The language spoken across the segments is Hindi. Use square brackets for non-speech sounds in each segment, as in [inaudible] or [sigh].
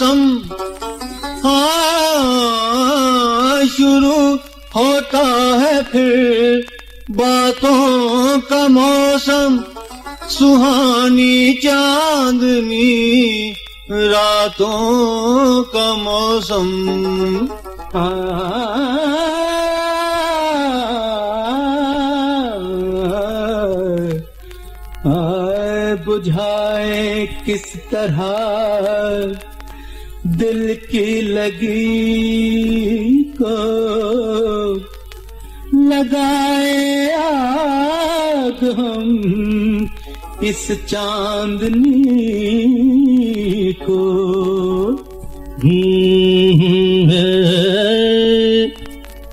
मौसम हाँ शुरू होता है फिर बातों का मौसम। सुहानी चांदनी रातों का मौसम। बुझाए किस तरह दिल की लगी को लगाए आग हम इस चांदनी को।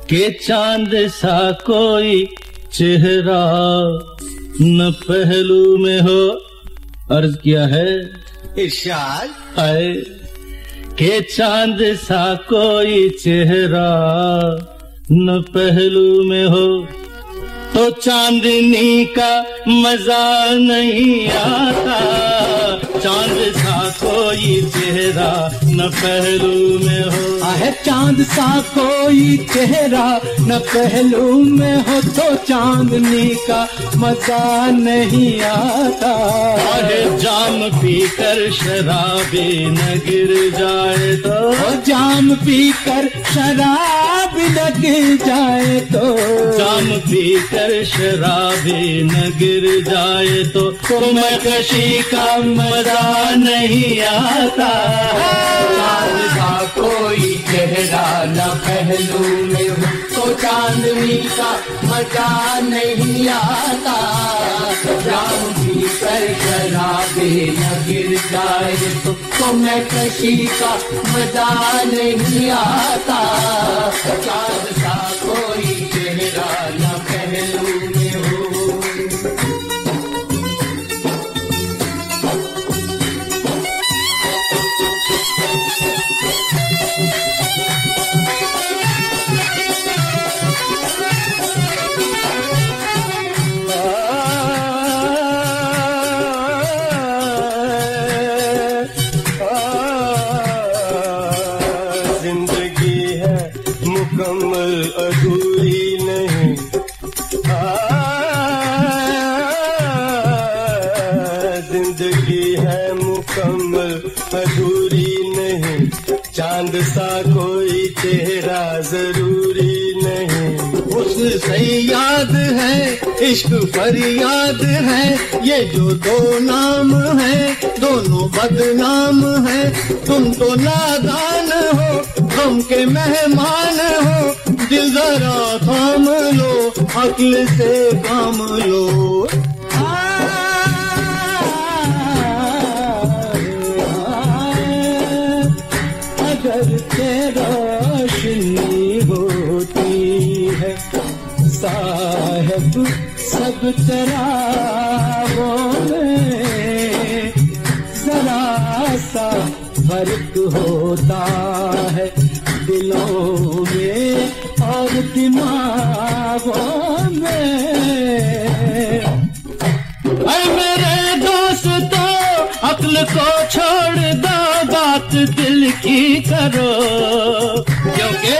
के चाँद सा कोई चेहरा न पहलू में हो अर्ज़ किया है। इरशाद। आए। के चाँद सा कोई चेहरा न पहलू में हो तो चांदनी का मज़ा नहीं आता। चाँद सा कोई चेहरा न पहलू में हो। आहे चाँद सा कोई चेहरा न पहलू में हो तो चांदनी का मज़ा नहीं आता। आहे जाम पी कर शराबी न गिर जाए तो। जाम पी कर शराब लग जाए तो। जाम पी कर शराबी न गिर जाए तो। तुम कशी का मज़ा नहीं आता। चाँद सा कोई चेहरा न पहलू में तो चांदनी का मज़ा नहीं आता। जाम पी कर शराबे न गिर जाए तो तुम्हें कशी का मज़ा नहीं आता। चाँद सा कोई चेहरा ज़िंदगी है, मुकम्मल अधूरी नहीं। ज़िंदगी है, मुकम्मल अधूरी नहीं। चाँद सा कोई चेहरा ज़रूरी नहीं। उससे याद है इश्क फरियाद है, ये जो दो नाम है, दोनों बदनाम है। तुम तो नादान हो हम के मेहमान हो। दिल जरा थाम लो, अकल से काम लो। सब चरागों में जरा सा फ़र्क होता है दिलों में और दिमागों में। ऐ मेरे दोस्तों अक्ल को छोड़ दो बात दिल की करो। क्योंकि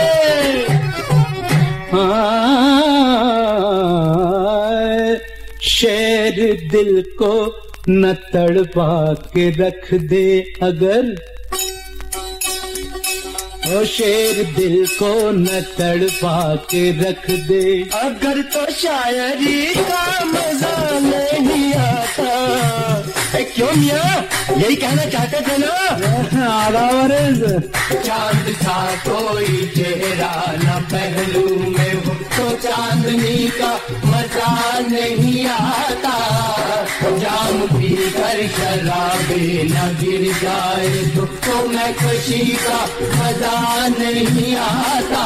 हाँ, शेर दिल को न तड़पा के रख दे अगर। ओ शेर दिल को न तड़पा के रख दे। अगर तो शायरी का मज़ा नहीं आता। ए, क्यों मिया? यही कहना चाहते थे ना? आरावरेज चाँद था कोई चेहरा न पहलू में हो चांदनी का मज़ा नहीं आता। जाम पी कर शराबे न गिर जाए तो, तो मैं खुशी का मज़ा नहीं आता।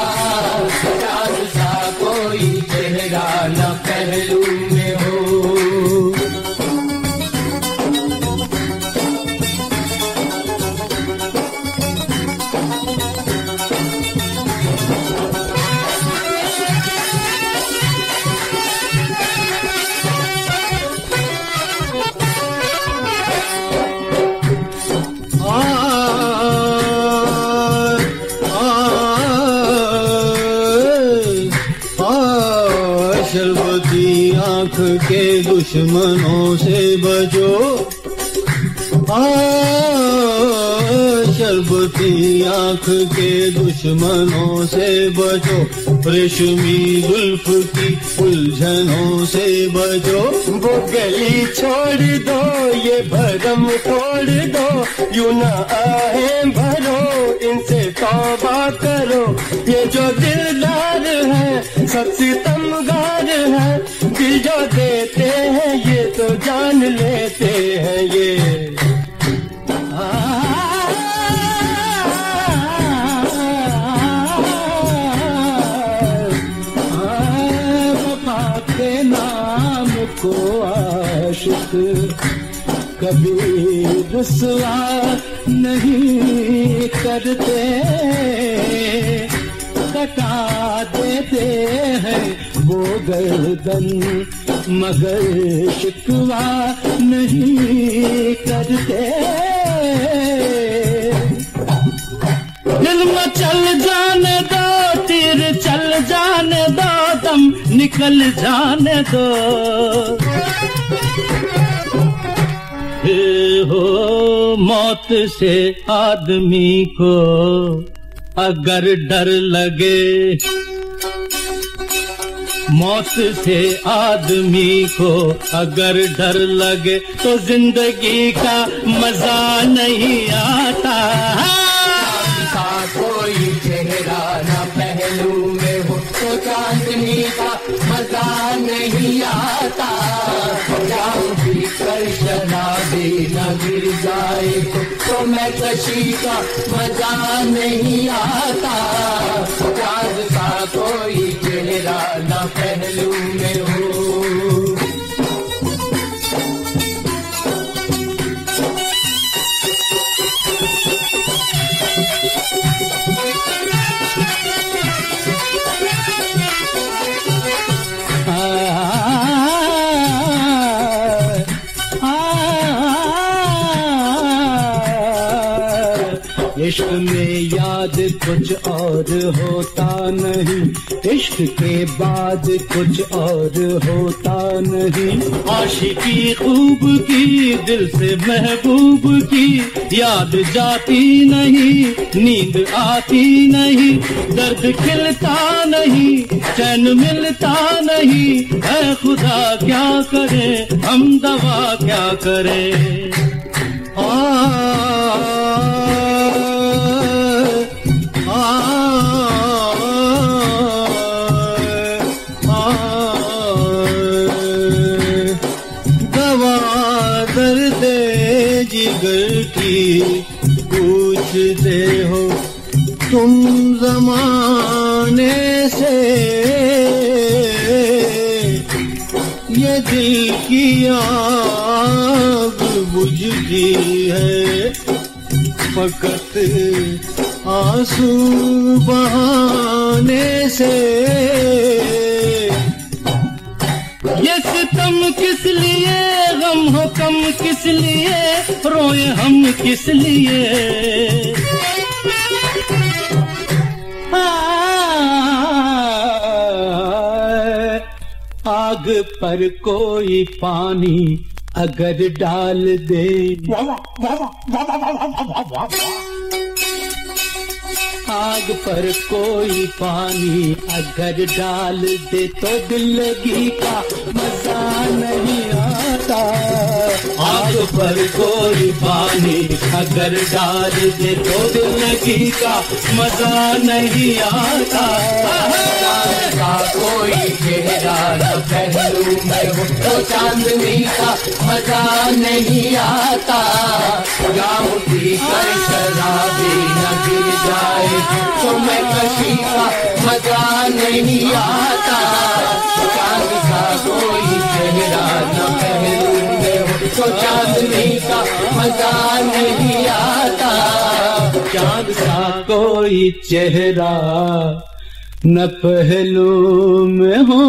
के दुश्मनों से बचो। [laughs] शरबती आँख के दुश्मनों से बचो, रेशमी जुल्फ की उलझनों से बचो। वो गली छोड़ दो, ये भरम तोड़ दो। यू न आए भरो, इनसे तौबा करो। ये जो दिलदार है सब सितमगार है, दिल जो देते हैं, ये तो जान लेते हैं ये। कभी रुसवा नहीं करते। कटा देते हैं वो गर्दन, मगर शिकवा नहीं करते। दिल चल जाने दो, तीर चल जाने दो, दम निकल जाने दो। हो मौत से आदमी को अगर डर लगे। मौत से आदमी को अगर डर लगे तो ज़िंदगी का मज़ा नहीं आता। तो, मैं कशी का मज़ा नहीं आता। चार सा कोई चेहरा न पहलू में इश्क में याद कुछ और होता नहीं। इश्क के बाद कुछ और होता नहीं। आशिकी खूब की, दिल से महबूब की। याद जाती नहीं, नींद आती नहीं। दर्द खिलता नहीं, चैन मिलता नहीं। है खुदा क्या करे, हम दवा क्या करें? आ दिल की आग बुझती है। फकत आँसू बहाने से। ये सितम किस लिए, गम हो कम किस लिए, रोए हम किस लिए? आग पर कोई पानी अगर डाल दे। आग पर कोई पानी अगर डाल दे तो दिल्लगी का मज़ा नहीं आता। आग पर कोई पानी अगर डाल दे तो दिल्लगी का मज़ा नहीं आता। का कोई चेहरा न पहलू में हो तो चांदनी का मज़ा नहीं आता। गाँव की कर शराबी न जाए तो मैं का मज़ा नहीं आता चाँद का कोई चेहरा न हो तो चांदनी का मज़ा नहीं आता चाँद सा कोई चेहरा न पहलू में हो।